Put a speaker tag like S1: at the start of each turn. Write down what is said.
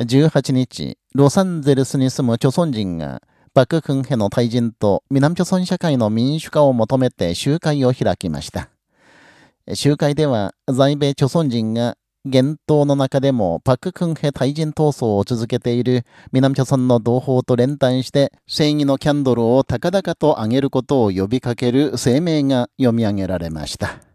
S1: 18日、ロサンゼルスに住む朝村人が、パククンヘの退陣と南朝村社会の民主化を求めて集会を開きました。集会では、在米朝村人が、現党の中でもパククンヘ退陣闘争を続けている南朝村の同胞と連帯して正義のキャンドルを高々と上げることを呼びかける声明が読み上げられました。